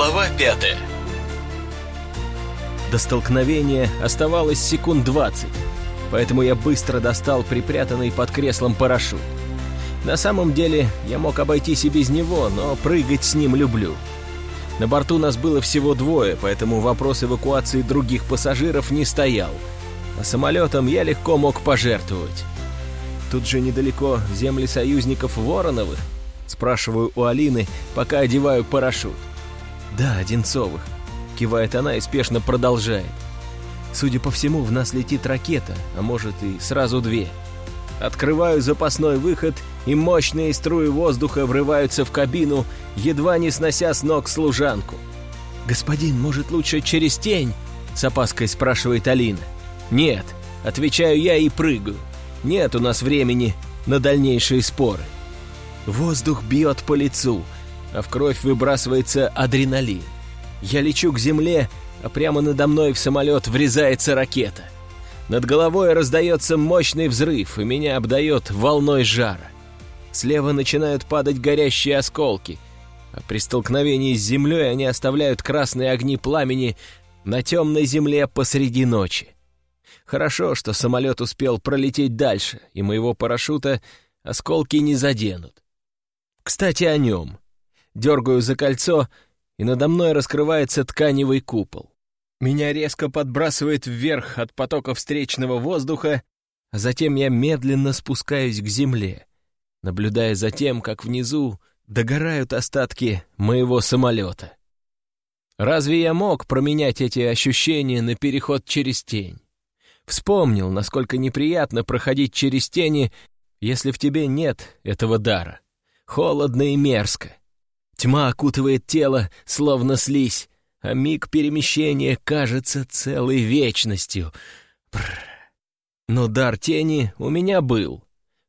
Глава пятая До столкновения оставалось секунд 20, поэтому я быстро достал припрятанный под креслом парашют. На самом деле я мог обойтись и без него, но прыгать с ним люблю. На борту нас было всего двое, поэтому вопрос эвакуации других пассажиров не стоял. А самолетом я легко мог пожертвовать. Тут же недалеко земли союзников Вороновых. Спрашиваю у Алины, пока одеваю парашют. «Да, Одинцовых», — кивает она и спешно продолжает. «Судя по всему, в нас летит ракета, а может и сразу две». Открываю запасной выход, и мощные струи воздуха врываются в кабину, едва не снося с ног служанку. «Господин, может, лучше через тень?» — с опаской спрашивает Алина. «Нет», — отвечаю я и прыгаю. «Нет у нас времени на дальнейшие споры». Воздух бьет по лицу — а в кровь выбрасывается адреналин. Я лечу к земле, а прямо надо мной в самолет врезается ракета. Над головой раздается мощный взрыв, и меня обдает волной жара. Слева начинают падать горящие осколки, а при столкновении с землей они оставляют красные огни пламени на темной земле посреди ночи. Хорошо, что самолет успел пролететь дальше, и моего парашюта осколки не заденут. Кстати, о нем дергаю за кольцо, и надо мной раскрывается тканевый купол. Меня резко подбрасывает вверх от потока встречного воздуха, а затем я медленно спускаюсь к земле, наблюдая за тем, как внизу догорают остатки моего самолета. Разве я мог променять эти ощущения на переход через тень? Вспомнил, насколько неприятно проходить через тени, если в тебе нет этого дара. Холодно и мерзко. Тьма окутывает тело, словно слизь, а миг перемещения кажется целой вечностью. Бррр. Но дар тени у меня был,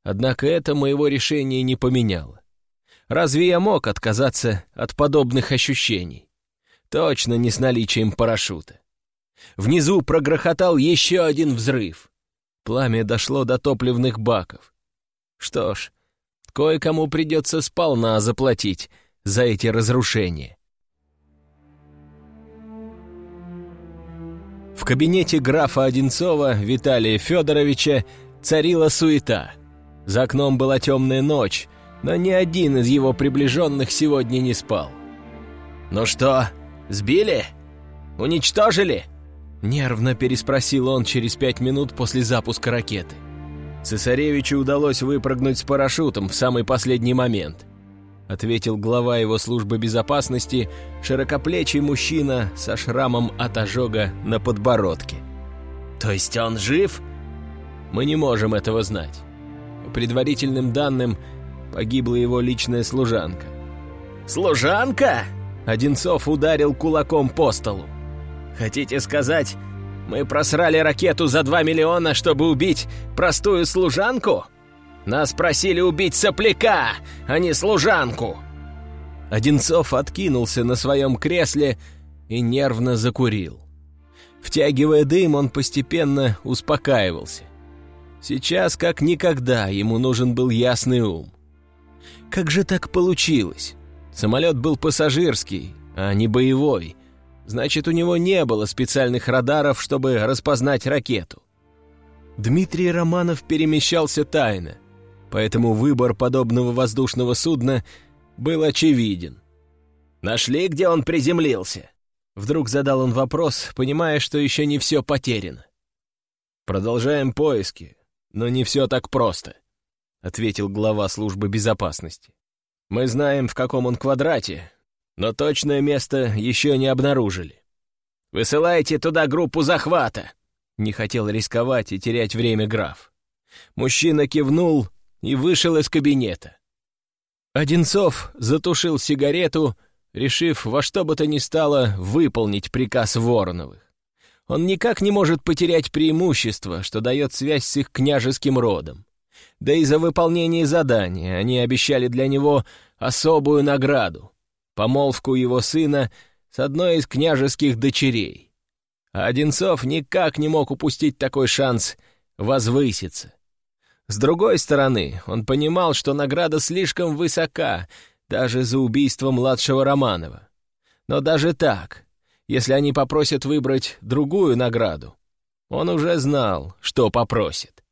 однако это моего решения не поменяло. Разве я мог отказаться от подобных ощущений? Точно не с наличием парашюта. Внизу прогрохотал еще один взрыв. Пламя дошло до топливных баков. Что ж, кое-кому придется сполна заплатить за эти разрушения. В кабинете графа Одинцова Виталия Федоровича царила суета. За окном была темная ночь, но ни один из его приближенных сегодня не спал. «Ну что, сбили? Уничтожили?» Нервно переспросил он через пять минут после запуска ракеты. Цесаревичу удалось выпрыгнуть с парашютом в самый последний момент ответил глава его службы безопасности, широкоплечий мужчина со шрамом от ожога на подбородке. «То есть он жив?» «Мы не можем этого знать. По предварительным данным, погибла его личная служанка». «Служанка?» Одинцов ударил кулаком по столу. «Хотите сказать, мы просрали ракету за 2 миллиона, чтобы убить простую служанку?» Нас просили убить сопляка, а не служанку!» Одинцов откинулся на своем кресле и нервно закурил. Втягивая дым, он постепенно успокаивался. Сейчас, как никогда, ему нужен был ясный ум. Как же так получилось? Самолет был пассажирский, а не боевой. Значит, у него не было специальных радаров, чтобы распознать ракету. Дмитрий Романов перемещался тайно — поэтому выбор подобного воздушного судна был очевиден. «Нашли, где он приземлился?» Вдруг задал он вопрос, понимая, что еще не все потеряно. «Продолжаем поиски, но не все так просто», — ответил глава службы безопасности. «Мы знаем, в каком он квадрате, но точное место еще не обнаружили. Высылайте туда группу захвата!» Не хотел рисковать и терять время граф. Мужчина кивнул и вышел из кабинета. Одинцов затушил сигарету, решив во что бы то ни стало выполнить приказ Вороновых. Он никак не может потерять преимущество, что дает связь с их княжеским родом. Да и за выполнение задания они обещали для него особую награду — помолвку его сына с одной из княжеских дочерей. А Одинцов никак не мог упустить такой шанс возвыситься. С другой стороны, он понимал, что награда слишком высока, даже за убийство младшего Романова. Но даже так, если они попросят выбрать другую награду, он уже знал, что попросит.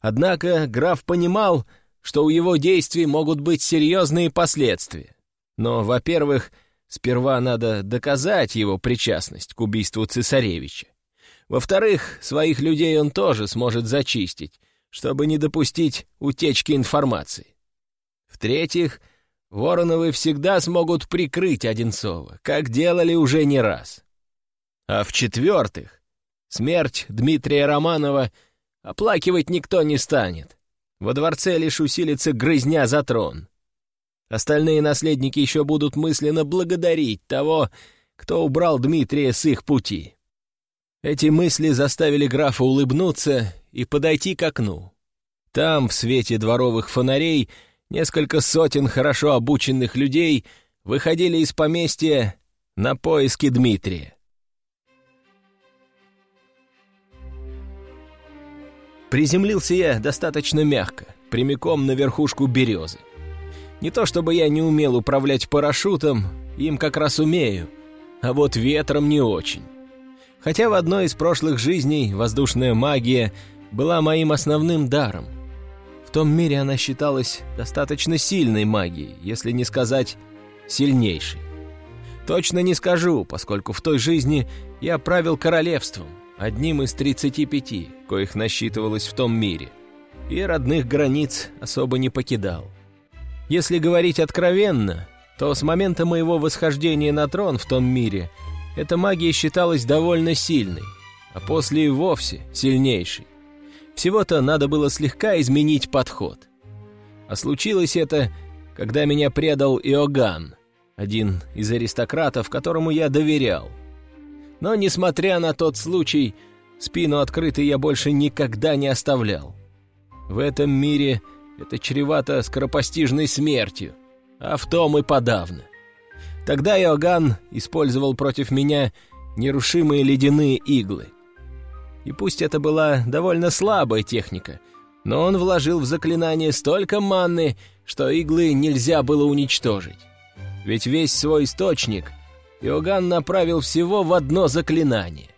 Однако граф понимал, что у его действий могут быть серьезные последствия. Но, во-первых, сперва надо доказать его причастность к убийству цесаревича. Во-вторых, своих людей он тоже сможет зачистить, чтобы не допустить утечки информации. В-третьих, Вороновы всегда смогут прикрыть Одинцова, как делали уже не раз. А в-четвертых, смерть Дмитрия Романова оплакивать никто не станет. Во дворце лишь усилится грызня за трон. Остальные наследники еще будут мысленно благодарить того, кто убрал Дмитрия с их пути. Эти мысли заставили графа улыбнуться и подойти к окну. Там, в свете дворовых фонарей, несколько сотен хорошо обученных людей выходили из поместья на поиски Дмитрия. Приземлился я достаточно мягко, прямиком на верхушку березы. Не то чтобы я не умел управлять парашютом, им как раз умею, а вот ветром не очень. Хотя в одной из прошлых жизней воздушная магия была моим основным даром — том мире она считалась достаточно сильной магией, если не сказать сильнейшей. Точно не скажу, поскольку в той жизни я правил королевством, одним из 35, коих насчитывалось в том мире, и родных границ особо не покидал. Если говорить откровенно, то с момента моего восхождения на трон в том мире эта магия считалась довольно сильной, а после и вовсе сильнейшей. Всего-то надо было слегка изменить подход. А случилось это, когда меня предал Иоганн, один из аристократов, которому я доверял. Но, несмотря на тот случай, спину открытой я больше никогда не оставлял. В этом мире это чревато скоропостижной смертью, а в том и подавно. Тогда Иоганн использовал против меня нерушимые ледяные иглы. И пусть это была довольно слабая техника, но он вложил в заклинание столько манны, что иглы нельзя было уничтожить. Ведь весь свой источник Иоганн направил всего в одно заклинание.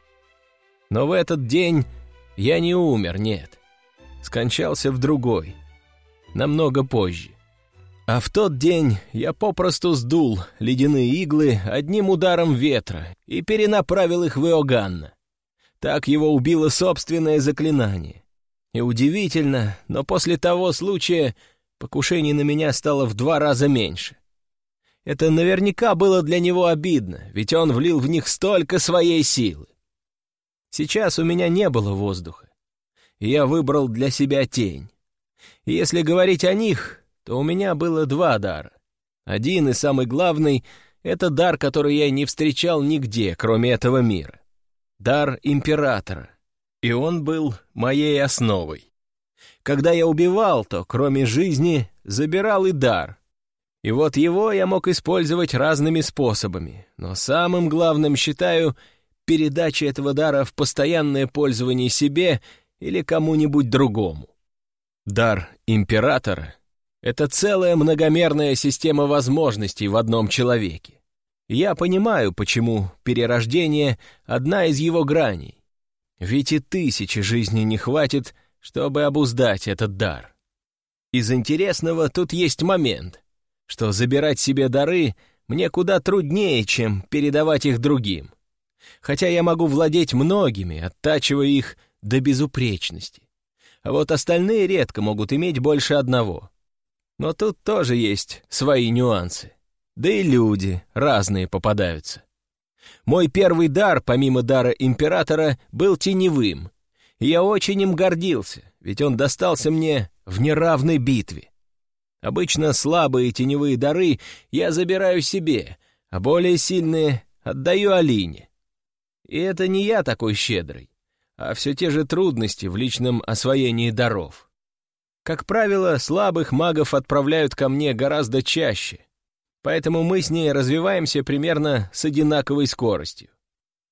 Но в этот день я не умер, нет. Скончался в другой, намного позже. А в тот день я попросту сдул ледяные иглы одним ударом ветра и перенаправил их в Иоганна. Так его убило собственное заклинание. И удивительно, но после того случая покушений на меня стало в два раза меньше. Это наверняка было для него обидно, ведь он влил в них столько своей силы. Сейчас у меня не было воздуха, и я выбрал для себя тень. И если говорить о них, то у меня было два дара. Один и самый главный — это дар, который я не встречал нигде, кроме этого мира дар императора, и он был моей основой. Когда я убивал, то, кроме жизни, забирал и дар. И вот его я мог использовать разными способами, но самым главным считаю передача этого дара в постоянное пользование себе или кому-нибудь другому. Дар императора — это целая многомерная система возможностей в одном человеке. Я понимаю, почему перерождение — одна из его граней. Ведь и тысячи жизней не хватит, чтобы обуздать этот дар. Из интересного тут есть момент, что забирать себе дары мне куда труднее, чем передавать их другим. Хотя я могу владеть многими, оттачивая их до безупречности. А вот остальные редко могут иметь больше одного. Но тут тоже есть свои нюансы. Да и люди разные попадаются. Мой первый дар, помимо дара императора, был теневым. И я очень им гордился, ведь он достался мне в неравной битве. Обычно слабые теневые дары я забираю себе, а более сильные отдаю Алине. И это не я такой щедрый, а все те же трудности в личном освоении даров. Как правило, слабых магов отправляют ко мне гораздо чаще, поэтому мы с ней развиваемся примерно с одинаковой скоростью.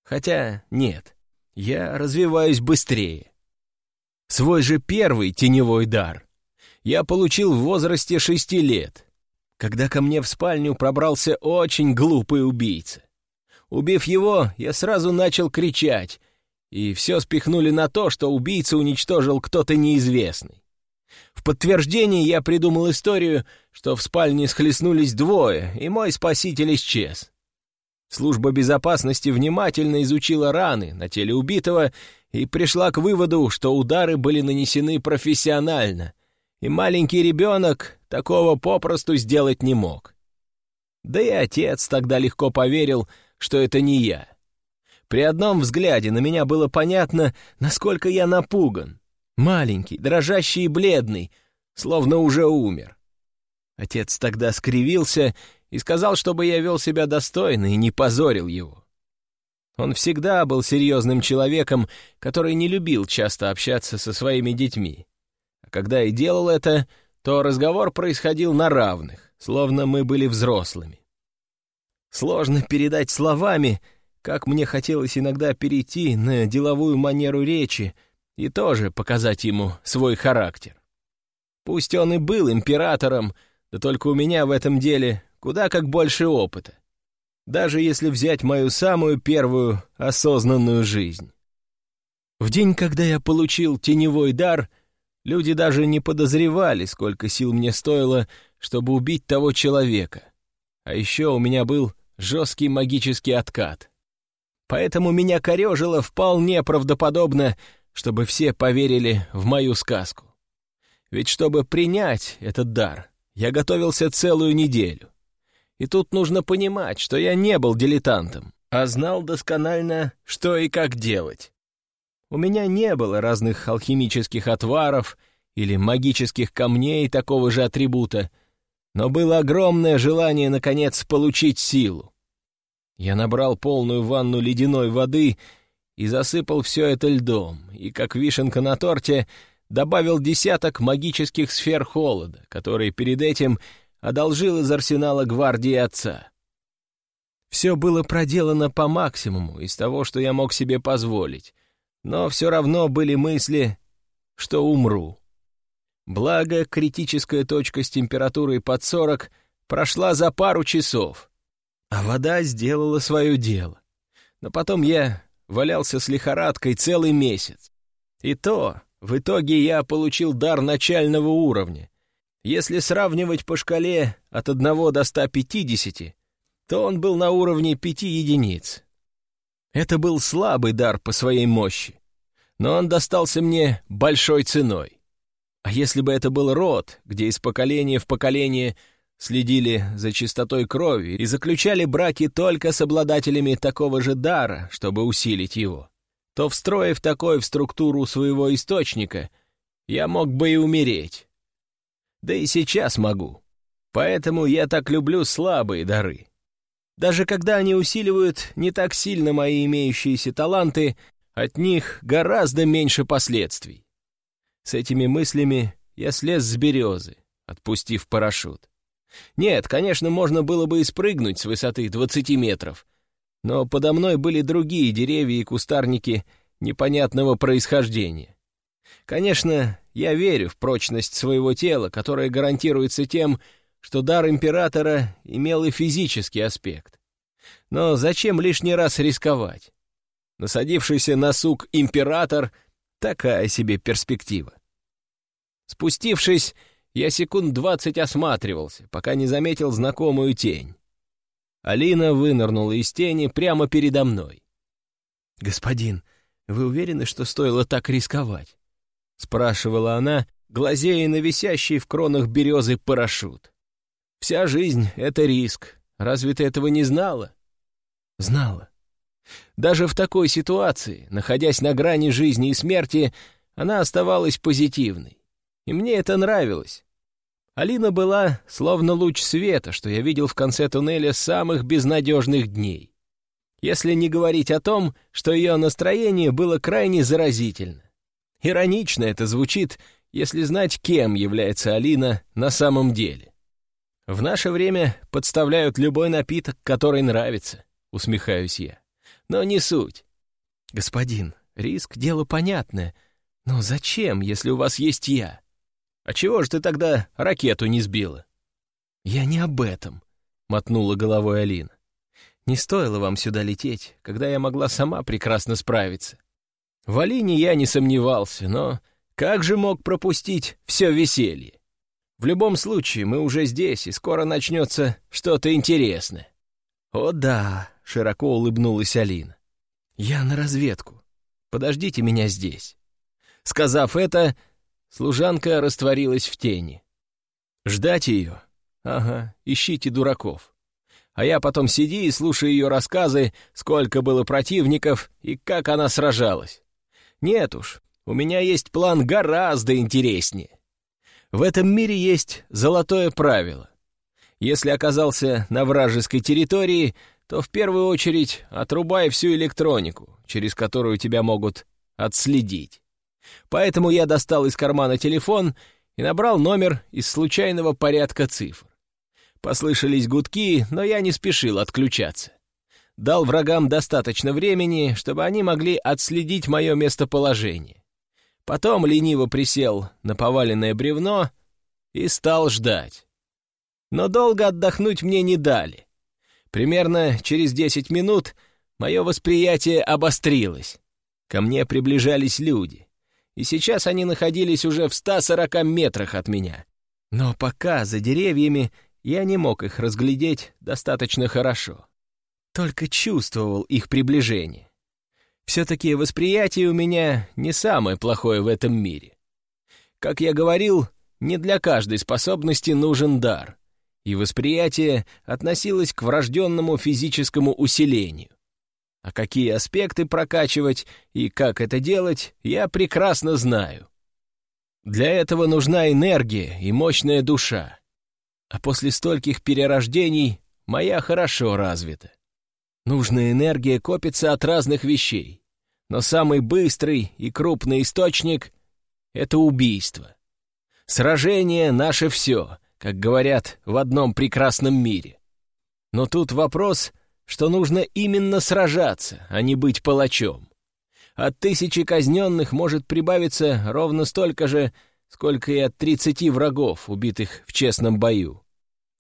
Хотя нет, я развиваюсь быстрее. Свой же первый теневой дар я получил в возрасте шести лет, когда ко мне в спальню пробрался очень глупый убийца. Убив его, я сразу начал кричать, и все спихнули на то, что убийца уничтожил кто-то неизвестный. В подтверждение я придумал историю, что в спальне схлестнулись двое, и мой спаситель исчез. Служба безопасности внимательно изучила раны на теле убитого и пришла к выводу, что удары были нанесены профессионально, и маленький ребенок такого попросту сделать не мог. Да и отец тогда легко поверил, что это не я. При одном взгляде на меня было понятно, насколько я напуган. Маленький, дрожащий и бледный, словно уже умер. Отец тогда скривился и сказал, чтобы я вел себя достойно и не позорил его. Он всегда был серьезным человеком, который не любил часто общаться со своими детьми. А когда и делал это, то разговор происходил на равных, словно мы были взрослыми. Сложно передать словами, как мне хотелось иногда перейти на деловую манеру речи и тоже показать ему свой характер. Пусть он и был императором, да только у меня в этом деле куда как больше опыта. Даже если взять мою самую первую осознанную жизнь. В день, когда я получил теневой дар, люди даже не подозревали, сколько сил мне стоило, чтобы убить того человека. А еще у меня был жесткий магический откат. Поэтому меня корежило вполне правдоподобно, чтобы все поверили в мою сказку. Ведь чтобы принять этот дар, я готовился целую неделю. И тут нужно понимать, что я не был дилетантом, а знал досконально, что и как делать. У меня не было разных алхимических отваров или магических камней такого же атрибута, но было огромное желание, наконец, получить силу. Я набрал полную ванну ледяной воды и засыпал все это льдом, и, как вишенка на торте, добавил десяток магических сфер холода, которые перед этим одолжил из арсенала гвардии отца. Все было проделано по максимуму из того, что я мог себе позволить, но все равно были мысли, что умру. Благо, критическая точка с температурой под 40 прошла за пару часов, а вода сделала свое дело. Но потом я валялся с лихорадкой целый месяц. И то, в итоге я получил дар начального уровня, если сравнивать по шкале от 1 до 150, то он был на уровне 5 единиц. Это был слабый дар по своей мощи, но он достался мне большой ценой. А если бы это был род, где из поколения в поколение следили за чистотой крови и заключали браки только с обладателями такого же дара, чтобы усилить его, то, встроив такой в структуру своего источника, я мог бы и умереть. Да и сейчас могу. Поэтому я так люблю слабые дары. Даже когда они усиливают не так сильно мои имеющиеся таланты, от них гораздо меньше последствий. С этими мыслями я слез с березы, отпустив парашют. Нет, конечно, можно было бы и спрыгнуть с высоты 20 метров, но подо мной были другие деревья и кустарники непонятного происхождения. Конечно, я верю в прочность своего тела, которая гарантируется тем, что дар императора имел и физический аспект. Но зачем лишний раз рисковать? Насадившийся на сук император — такая себе перспектива. Спустившись, я секунд двадцать осматривался, пока не заметил знакомую тень. Алина вынырнула из тени прямо передо мной. «Господин, вы уверены, что стоило так рисковать?» — спрашивала она, глазея на висящий в кронах березы парашют. «Вся жизнь — это риск. Разве ты этого не знала?» «Знала. Даже в такой ситуации, находясь на грани жизни и смерти, она оставалась позитивной. И мне это нравилось. Алина была словно луч света, что я видел в конце туннеля самых безнадежных дней. Если не говорить о том, что ее настроение было крайне заразительно. Иронично это звучит, если знать, кем является Алина на самом деле. В наше время подставляют любой напиток, который нравится, усмехаюсь я. Но не суть. Господин, риск — дело понятное. Но зачем, если у вас есть я? А чего же ты тогда ракету не сбила? Я не об этом, — мотнула головой Алина. Не стоило вам сюда лететь, когда я могла сама прекрасно справиться. В Алине я не сомневался, но как же мог пропустить все веселье? В любом случае, мы уже здесь, и скоро начнется что-то интересное. «О да», — широко улыбнулась Алина. «Я на разведку. Подождите меня здесь». Сказав это, служанка растворилась в тени. Ждать ее? Ага, ищите дураков. А я потом сиди и слушаю ее рассказы, сколько было противников и как она сражалась. Нет уж, у меня есть план гораздо интереснее. В этом мире есть золотое правило. Если оказался на вражеской территории, то в первую очередь отрубай всю электронику, через которую тебя могут отследить. Поэтому я достал из кармана телефон и набрал номер из случайного порядка цифр. Послышались гудки, но я не спешил отключаться. Дал врагам достаточно времени, чтобы они могли отследить мое местоположение. Потом лениво присел на поваленное бревно и стал ждать. Но долго отдохнуть мне не дали. Примерно через десять минут мое восприятие обострилось. Ко мне приближались люди и сейчас они находились уже в 140 метрах от меня. Но пока за деревьями я не мог их разглядеть достаточно хорошо. Только чувствовал их приближение. Все-таки восприятие у меня не самое плохое в этом мире. Как я говорил, не для каждой способности нужен дар, и восприятие относилось к врожденному физическому усилению. А какие аспекты прокачивать и как это делать, я прекрасно знаю. Для этого нужна энергия и мощная душа. А после стольких перерождений моя хорошо развита. Нужная энергия копится от разных вещей. Но самый быстрый и крупный источник — это убийство. Сражение — наше все, как говорят в одном прекрасном мире. Но тут вопрос — что нужно именно сражаться, а не быть палачом. От тысячи казненных может прибавиться ровно столько же, сколько и от тридцати врагов, убитых в честном бою.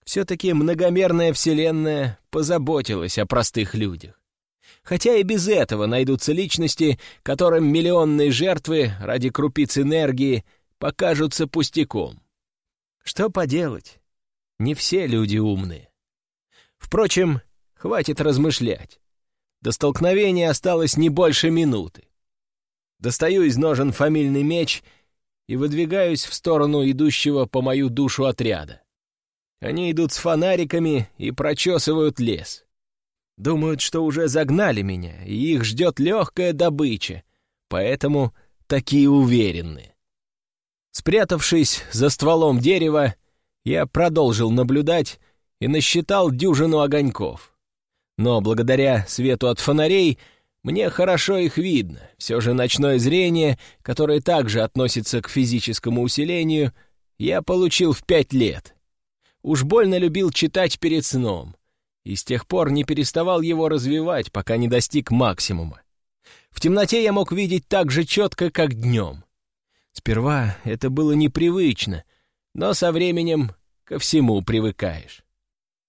Все-таки многомерная вселенная позаботилась о простых людях. Хотя и без этого найдутся личности, которым миллионные жертвы ради крупиц энергии покажутся пустяком. Что поделать? Не все люди умные. Впрочем, Хватит размышлять. До столкновения осталось не больше минуты. Достаю из ножен фамильный меч и выдвигаюсь в сторону идущего по мою душу отряда. Они идут с фонариками и прочесывают лес. Думают, что уже загнали меня, и их ждет легкая добыча, поэтому такие уверенные. Спрятавшись за стволом дерева, я продолжил наблюдать и насчитал дюжину огоньков. Но благодаря свету от фонарей мне хорошо их видно. Все же ночное зрение, которое также относится к физическому усилению, я получил в пять лет. Уж больно любил читать перед сном, и с тех пор не переставал его развивать, пока не достиг максимума. В темноте я мог видеть так же четко, как днем. Сперва это было непривычно, но со временем ко всему привыкаешь.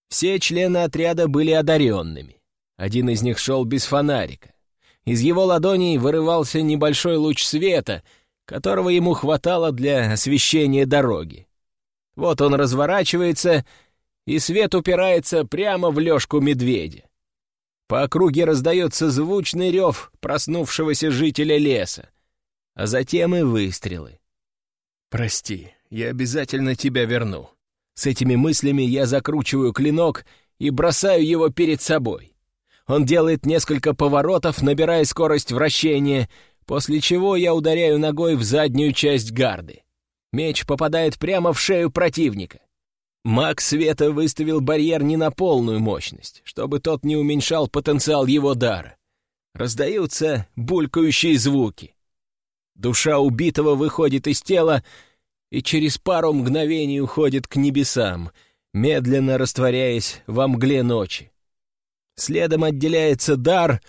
Все члены отряда были одаренными. Один из них шел без фонарика. Из его ладоней вырывался небольшой луч света, которого ему хватало для освещения дороги. Вот он разворачивается, и свет упирается прямо в лёжку медведя. По округе раздается звучный рев проснувшегося жителя леса, а затем и выстрелы. «Прости, я обязательно тебя верну», с этими мыслями я закручиваю клинок и бросаю его перед собой. Он делает несколько поворотов, набирая скорость вращения, после чего я ударяю ногой в заднюю часть гарды. Меч попадает прямо в шею противника. Маг Света выставил барьер не на полную мощность, чтобы тот не уменьшал потенциал его дара. Раздаются булькающие звуки. Душа убитого выходит из тела, и через пару мгновений уходит к небесам, медленно растворяясь во мгле ночи. Следом отделяется дар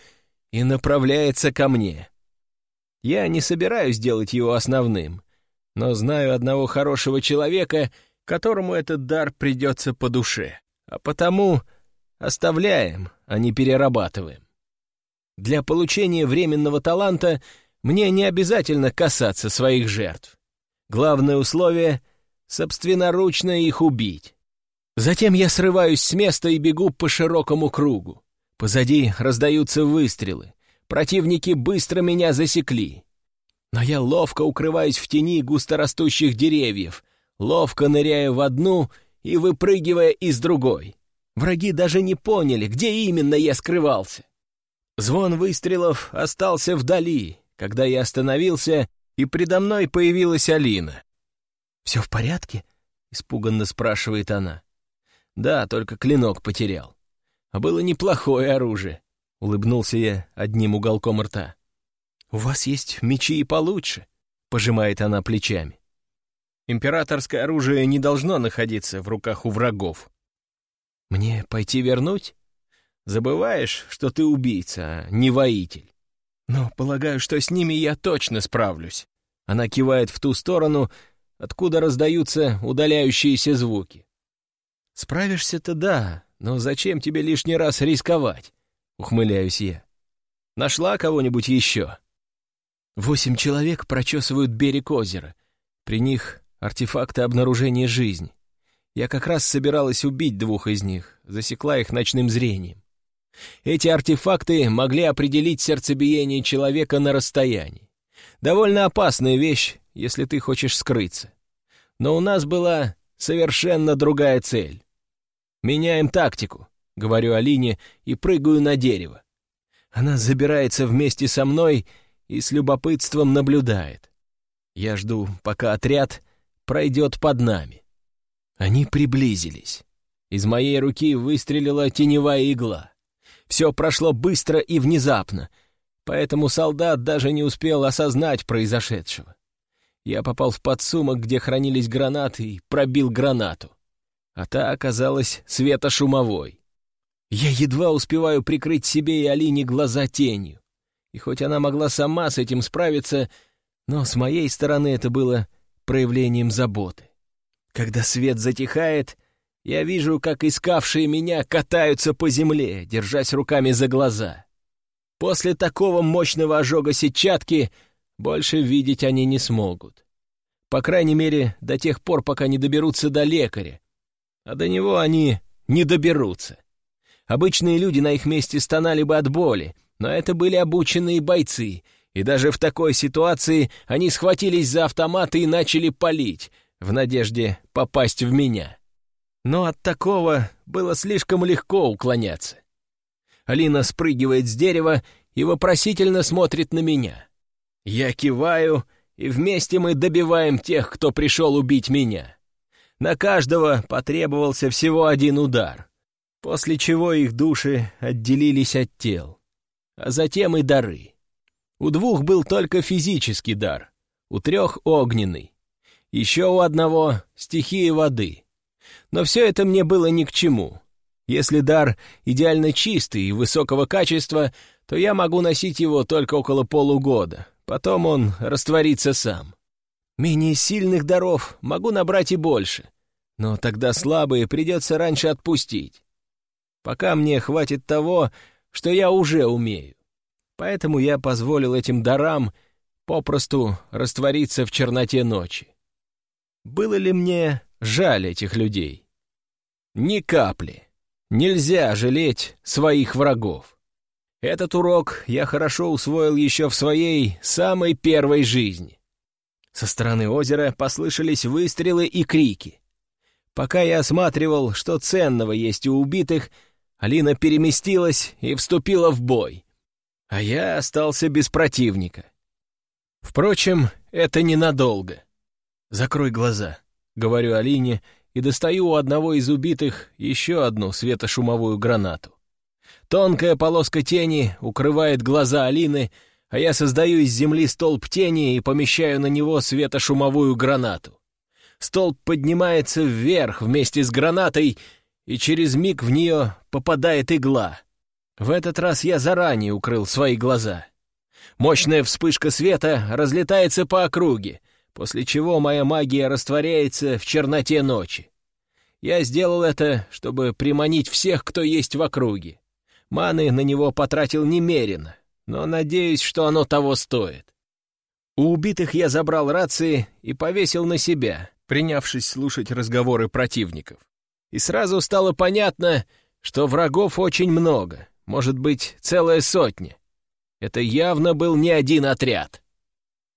и направляется ко мне. Я не собираюсь делать его основным, но знаю одного хорошего человека, которому этот дар придется по душе, а потому оставляем, а не перерабатываем. Для получения временного таланта мне не обязательно касаться своих жертв. Главное условие — собственноручно их убить. Затем я срываюсь с места и бегу по широкому кругу. Позади раздаются выстрелы. Противники быстро меня засекли. Но я ловко укрываюсь в тени густорастущих деревьев, ловко ныряя в одну и выпрыгивая из другой. Враги даже не поняли, где именно я скрывался. Звон выстрелов остался вдали, когда я остановился, и предо мной появилась Алина. «Все в порядке?» — испуганно спрашивает она. «Да, только клинок потерял. А было неплохое оружие», — улыбнулся я одним уголком рта. «У вас есть мечи и получше», — пожимает она плечами. «Императорское оружие не должно находиться в руках у врагов». «Мне пойти вернуть?» Забываешь, что ты убийца, а не воитель. Но полагаю, что с ними я точно справлюсь. Она кивает в ту сторону, откуда раздаются удаляющиеся звуки. Справишься-то да, но зачем тебе лишний раз рисковать? Ухмыляюсь я. Нашла кого-нибудь еще? Восемь человек прочесывают берег озера. При них артефакты обнаружения жизни. Я как раз собиралась убить двух из них, засекла их ночным зрением. Эти артефакты могли определить сердцебиение человека на расстоянии. Довольно опасная вещь, если ты хочешь скрыться. Но у нас была совершенно другая цель. «Меняем тактику», — говорю Алине и прыгаю на дерево. Она забирается вместе со мной и с любопытством наблюдает. Я жду, пока отряд пройдет под нами. Они приблизились. Из моей руки выстрелила теневая игла. Все прошло быстро и внезапно, поэтому солдат даже не успел осознать произошедшего. Я попал в подсумок, где хранились гранаты, и пробил гранату. А та оказалась светошумовой. Я едва успеваю прикрыть себе и Алине глаза тенью. И хоть она могла сама с этим справиться, но с моей стороны это было проявлением заботы. Когда свет затихает, я вижу, как искавшие меня катаются по земле, держась руками за глаза. После такого мощного ожога сетчатки больше видеть они не смогут. По крайней мере, до тех пор, пока не доберутся до лекаря. А до него они не доберутся. Обычные люди на их месте стонали бы от боли, но это были обученные бойцы, и даже в такой ситуации они схватились за автоматы и начали палить, в надежде попасть в меня но от такого было слишком легко уклоняться. Алина спрыгивает с дерева и вопросительно смотрит на меня. Я киваю, и вместе мы добиваем тех, кто пришел убить меня. На каждого потребовался всего один удар, после чего их души отделились от тел, а затем и дары. У двух был только физический дар, у трех — огненный, еще у одного — стихия воды — но все это мне было ни к чему. Если дар идеально чистый и высокого качества, то я могу носить его только около полугода. Потом он растворится сам. Менее сильных даров могу набрать и больше. Но тогда слабые придется раньше отпустить. Пока мне хватит того, что я уже умею. Поэтому я позволил этим дарам попросту раствориться в черноте ночи. Было ли мне жаль этих людей. Ни капли. Нельзя жалеть своих врагов. Этот урок я хорошо усвоил еще в своей самой первой жизни. Со стороны озера послышались выстрелы и крики. Пока я осматривал, что ценного есть у убитых, Алина переместилась и вступила в бой. А я остался без противника. Впрочем, это ненадолго. Закрой глаза. Говорю Алине и достаю у одного из убитых еще одну светошумовую гранату. Тонкая полоска тени укрывает глаза Алины, а я создаю из земли столб тени и помещаю на него светошумовую гранату. Столб поднимается вверх вместе с гранатой, и через миг в нее попадает игла. В этот раз я заранее укрыл свои глаза. Мощная вспышка света разлетается по округе, после чего моя магия растворяется в черноте ночи. Я сделал это, чтобы приманить всех, кто есть в округе. Маны на него потратил немерено, но надеюсь, что оно того стоит. У убитых я забрал рации и повесил на себя, принявшись слушать разговоры противников. И сразу стало понятно, что врагов очень много, может быть, целая сотня. Это явно был не один отряд.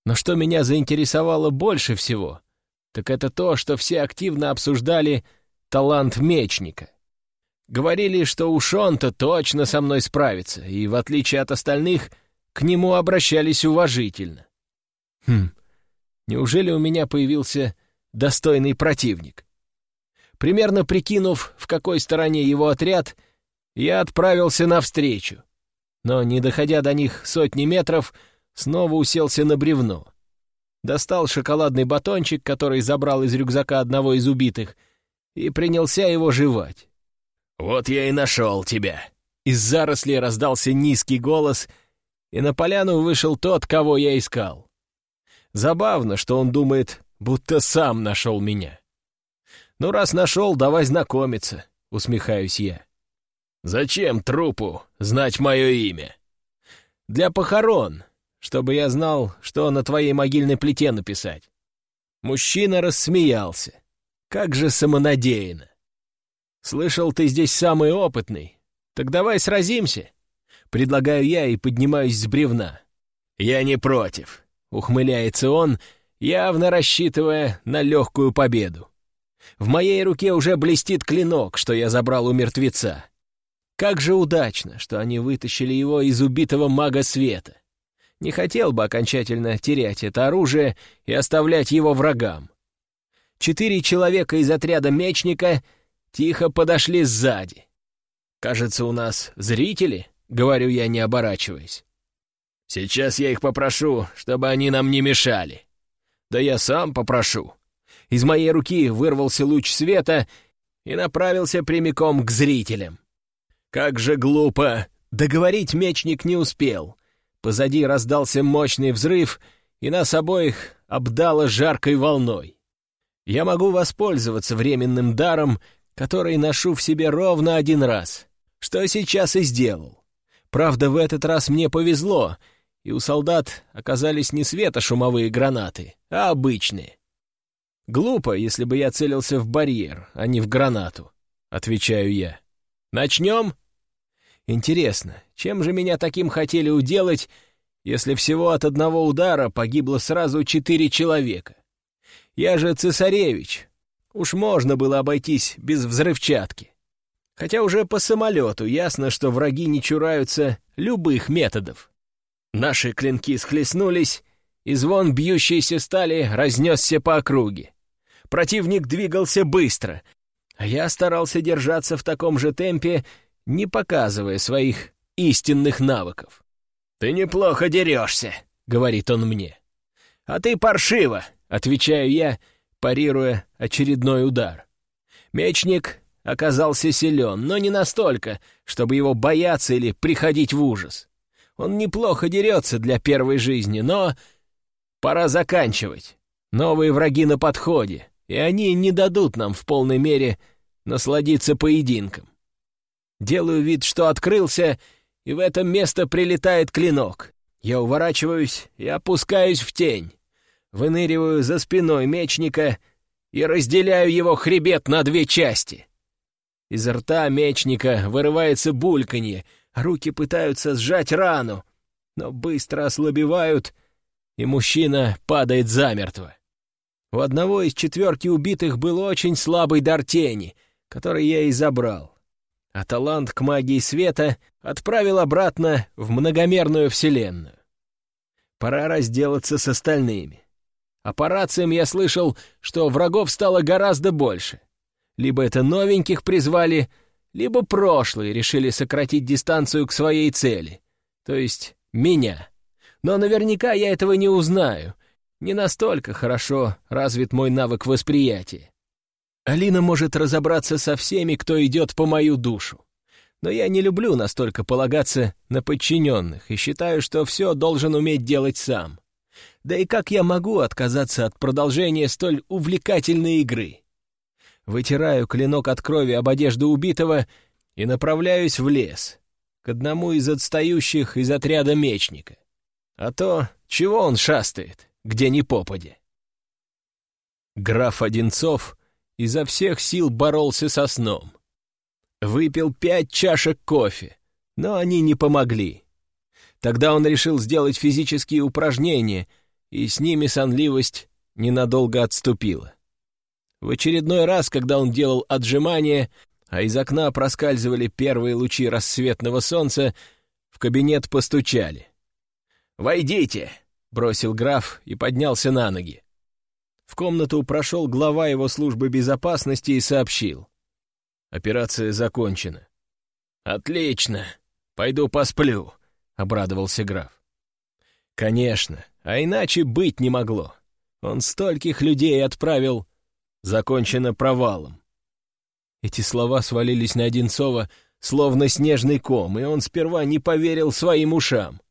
Но что меня заинтересовало больше всего, так это то, что все активно обсуждали талант мечника. Говорили, что уж он-то точно со мной справится, и, в отличие от остальных, к нему обращались уважительно. Хм, неужели у меня появился достойный противник? Примерно прикинув, в какой стороне его отряд, я отправился навстречу. Но, не доходя до них сотни метров, снова уселся на бревно. Достал шоколадный батончик, который забрал из рюкзака одного из убитых, и принялся его жевать. «Вот я и нашел тебя!» Из зарослей раздался низкий голос, и на поляну вышел тот, кого я искал. Забавно, что он думает, будто сам нашел меня. «Ну, раз нашел, давай знакомиться», — усмехаюсь я. «Зачем трупу знать мое имя?» «Для похорон, чтобы я знал, что на твоей могильной плите написать». Мужчина рассмеялся. «Как же самонадеянно!» «Слышал, ты здесь самый опытный. Так давай сразимся!» Предлагаю я и поднимаюсь с бревна. «Я не против», — ухмыляется он, явно рассчитывая на легкую победу. В моей руке уже блестит клинок, что я забрал у мертвеца. Как же удачно, что они вытащили его из убитого мага света. Не хотел бы окончательно терять это оружие и оставлять его врагам. Четыре человека из отряда мечника тихо подошли сзади. «Кажется, у нас зрители», — говорю я, не оборачиваясь. «Сейчас я их попрошу, чтобы они нам не мешали». «Да я сам попрошу», из моей руки вырвался луч света и направился прямиком к зрителям. Как же глупо! Договорить мечник не успел. Позади раздался мощный взрыв, и нас обоих обдало жаркой волной. Я могу воспользоваться временным даром, который ношу в себе ровно один раз, что сейчас и сделал. Правда, в этот раз мне повезло, и у солдат оказались не светошумовые гранаты, а обычные. Глупо, если бы я целился в барьер, а не в гранату, отвечаю я. Начнем? Интересно, чем же меня таким хотели уделать, если всего от одного удара погибло сразу четыре человека? Я же цесаревич. Уж можно было обойтись без взрывчатки. Хотя уже по самолету ясно, что враги не чураются любых методов. Наши клинки схлестнулись, и звон бьющейся стали разнесся по округе. Противник двигался быстро, а я старался держаться в таком же темпе, не показывая своих истинных навыков. «Ты неплохо дерешься», — говорит он мне. «А ты паршиво», — отвечаю я, парируя очередной удар. Мечник оказался силен, но не настолько, чтобы его бояться или приходить в ужас. Он неплохо дерется для первой жизни, но пора заканчивать. Новые враги на подходе, и они не дадут нам в полной мере насладиться поединком. Делаю вид, что открылся, и в это место прилетает клинок. Я уворачиваюсь и опускаюсь в тень. Выныриваю за спиной мечника и разделяю его хребет на две части. Из рта мечника вырывается бульканье, руки пытаются сжать рану, но быстро ослабевают, и мужчина падает замертво. У одного из четверки убитых был очень слабый дар тени, который я и забрал. А талант к магии света отправил обратно в многомерную вселенную. Пора разделаться с остальными. А по я слышал, что врагов стало гораздо больше. Либо это новеньких призвали, либо прошлые решили сократить дистанцию к своей цели, то есть меня. Но наверняка я этого не узнаю, не настолько хорошо развит мой навык восприятия. Алина может разобраться со всеми, кто идет по мою душу. Но я не люблю настолько полагаться на подчиненных и считаю, что все должен уметь делать сам. Да и как я могу отказаться от продолжения столь увлекательной игры? Вытираю клинок от крови об одежду убитого и направляюсь в лес, к одному из отстающих из отряда мечника. А то, чего он шастает, где ни попади. Граф Одинцов изо всех сил боролся со сном. Выпил пять чашек кофе, но они не помогли. Тогда он решил сделать физические упражнения, и с ними сонливость ненадолго отступила. В очередной раз, когда он делал отжимания, а из окна проскальзывали первые лучи рассветного солнца, в кабинет постучали. «Войдите!» — бросил граф и поднялся на ноги. В комнату прошел глава его службы безопасности и сообщил. Операция закончена. «Отлично! Пойду посплю», — обрадовался граф. «Конечно, а иначе быть не могло. Он стольких людей отправил. Закончено провалом». Эти слова свалились на Одинцова, словно снежный ком, и он сперва не поверил своим ушам.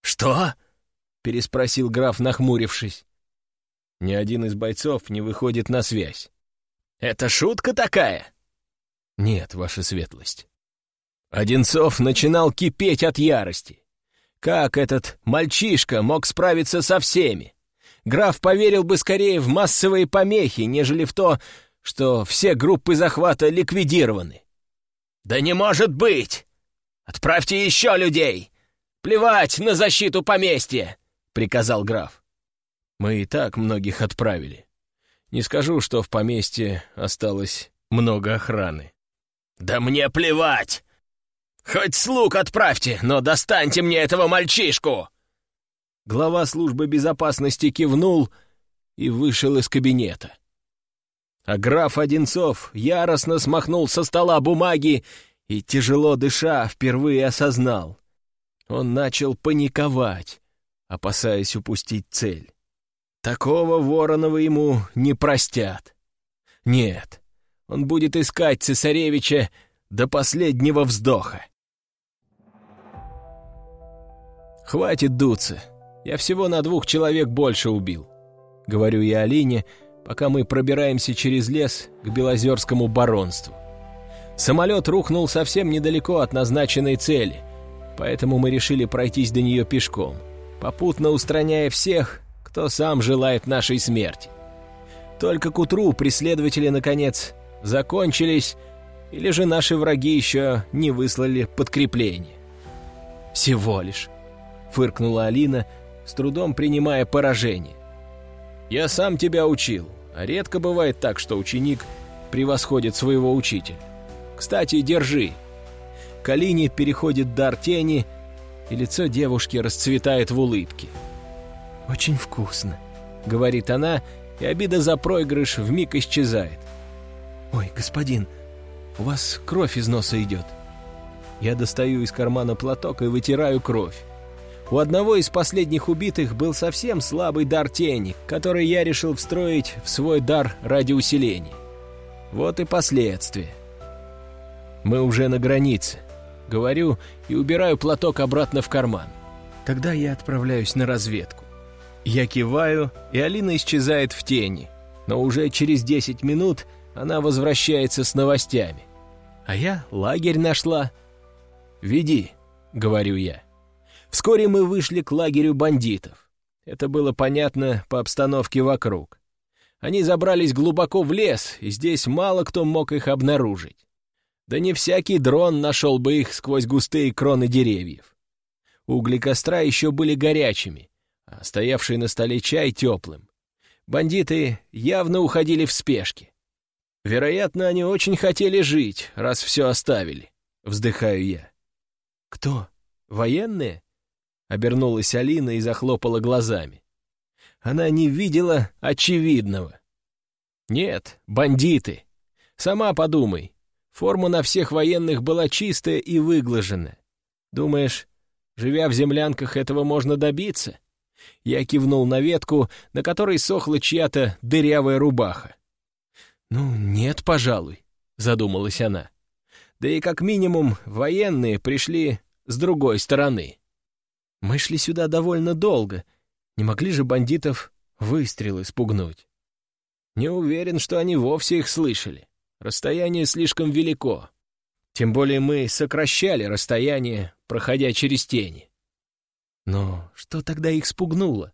«Что?» — переспросил граф, нахмурившись. Ни один из бойцов не выходит на связь. «Это шутка такая?» «Нет, ваша светлость». Одинцов начинал кипеть от ярости. Как этот мальчишка мог справиться со всеми? Граф поверил бы скорее в массовые помехи, нежели в то, что все группы захвата ликвидированы. «Да не может быть! Отправьте еще людей! Плевать на защиту поместья!» — приказал граф. Мы и так многих отправили. Не скажу, что в поместье осталось много охраны. «Да мне плевать! Хоть слуг отправьте, но достаньте мне этого мальчишку!» Глава службы безопасности кивнул и вышел из кабинета. А граф Одинцов яростно смахнул со стола бумаги и, тяжело дыша, впервые осознал. Он начал паниковать, опасаясь упустить цель. Такого Воронова ему не простят. Нет, он будет искать цесаревича до последнего вздоха. Хватит дуться. Я всего на двух человек больше убил. Говорю я Алине, пока мы пробираемся через лес к Белозерскому баронству. Самолет рухнул совсем недалеко от назначенной цели, поэтому мы решили пройтись до нее пешком, попутно устраняя всех, кто сам желает нашей смерти. Только к утру преследователи, наконец, закончились, или же наши враги еще не выслали подкрепление. «Всего лишь», — фыркнула Алина, с трудом принимая поражение. «Я сам тебя учил, а редко бывает так, что ученик превосходит своего учителя. Кстати, держи». К Алине переходит дар тени, и лицо девушки расцветает в улыбке. «Очень вкусно», — говорит она, и обида за проигрыш вмиг исчезает. «Ой, господин, у вас кровь из носа идет». Я достаю из кармана платок и вытираю кровь. У одного из последних убитых был совсем слабый дар тени, который я решил встроить в свой дар ради усиления. Вот и последствия. Мы уже на границе. Говорю и убираю платок обратно в карман. Тогда я отправляюсь на разведку. Я киваю, и Алина исчезает в тени, но уже через 10 минут она возвращается с новостями. А я лагерь нашла. «Веди», — говорю я. Вскоре мы вышли к лагерю бандитов. Это было понятно по обстановке вокруг. Они забрались глубоко в лес, и здесь мало кто мог их обнаружить. Да не всякий дрон нашел бы их сквозь густые кроны деревьев. Угли костра еще были горячими, а стоявший на столе чай теплым. Бандиты явно уходили в спешке. Вероятно, они очень хотели жить, раз все оставили, вздыхаю я. Кто? Военные? Обернулась Алина и захлопала глазами. Она не видела очевидного. Нет, бандиты. Сама подумай. Форма на всех военных была чистая и выглаженная. Думаешь, живя в землянках, этого можно добиться? Я кивнул на ветку, на которой сохла чья-то дырявая рубаха. «Ну, нет, пожалуй», — задумалась она. «Да и как минимум военные пришли с другой стороны. Мы шли сюда довольно долго, не могли же бандитов выстрелы спугнуть». Не уверен, что они вовсе их слышали. Расстояние слишком велико. Тем более мы сокращали расстояние, проходя через тени. Но что тогда их спугнуло?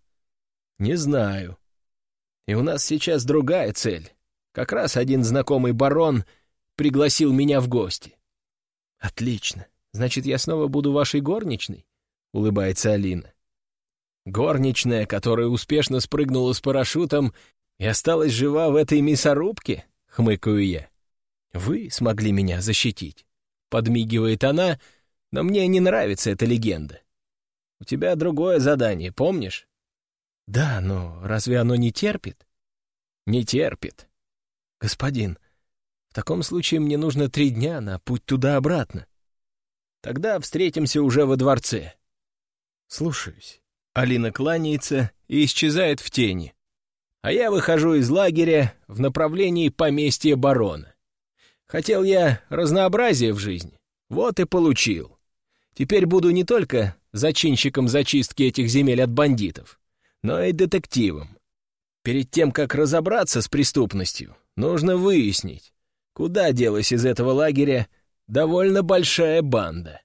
Не знаю. И у нас сейчас другая цель. Как раз один знакомый барон пригласил меня в гости. Отлично. Значит, я снова буду вашей горничной? Улыбается Алина. Горничная, которая успешно спрыгнула с парашютом и осталась жива в этой мясорубке? Хмыкаю я. Вы смогли меня защитить. Подмигивает она, но мне не нравится эта легенда. У тебя другое задание, помнишь? Да, но разве оно не терпит? Не терпит. Господин, в таком случае мне нужно три дня на путь туда-обратно. Тогда встретимся уже во дворце. Слушаюсь. Алина кланяется и исчезает в тени. А я выхожу из лагеря в направлении поместья барона. Хотел я разнообразия в жизни, вот и получил. Теперь буду не только зачинщиком зачистки этих земель от бандитов, но и детективом. Перед тем, как разобраться с преступностью, нужно выяснить, куда делась из этого лагеря довольно большая банда.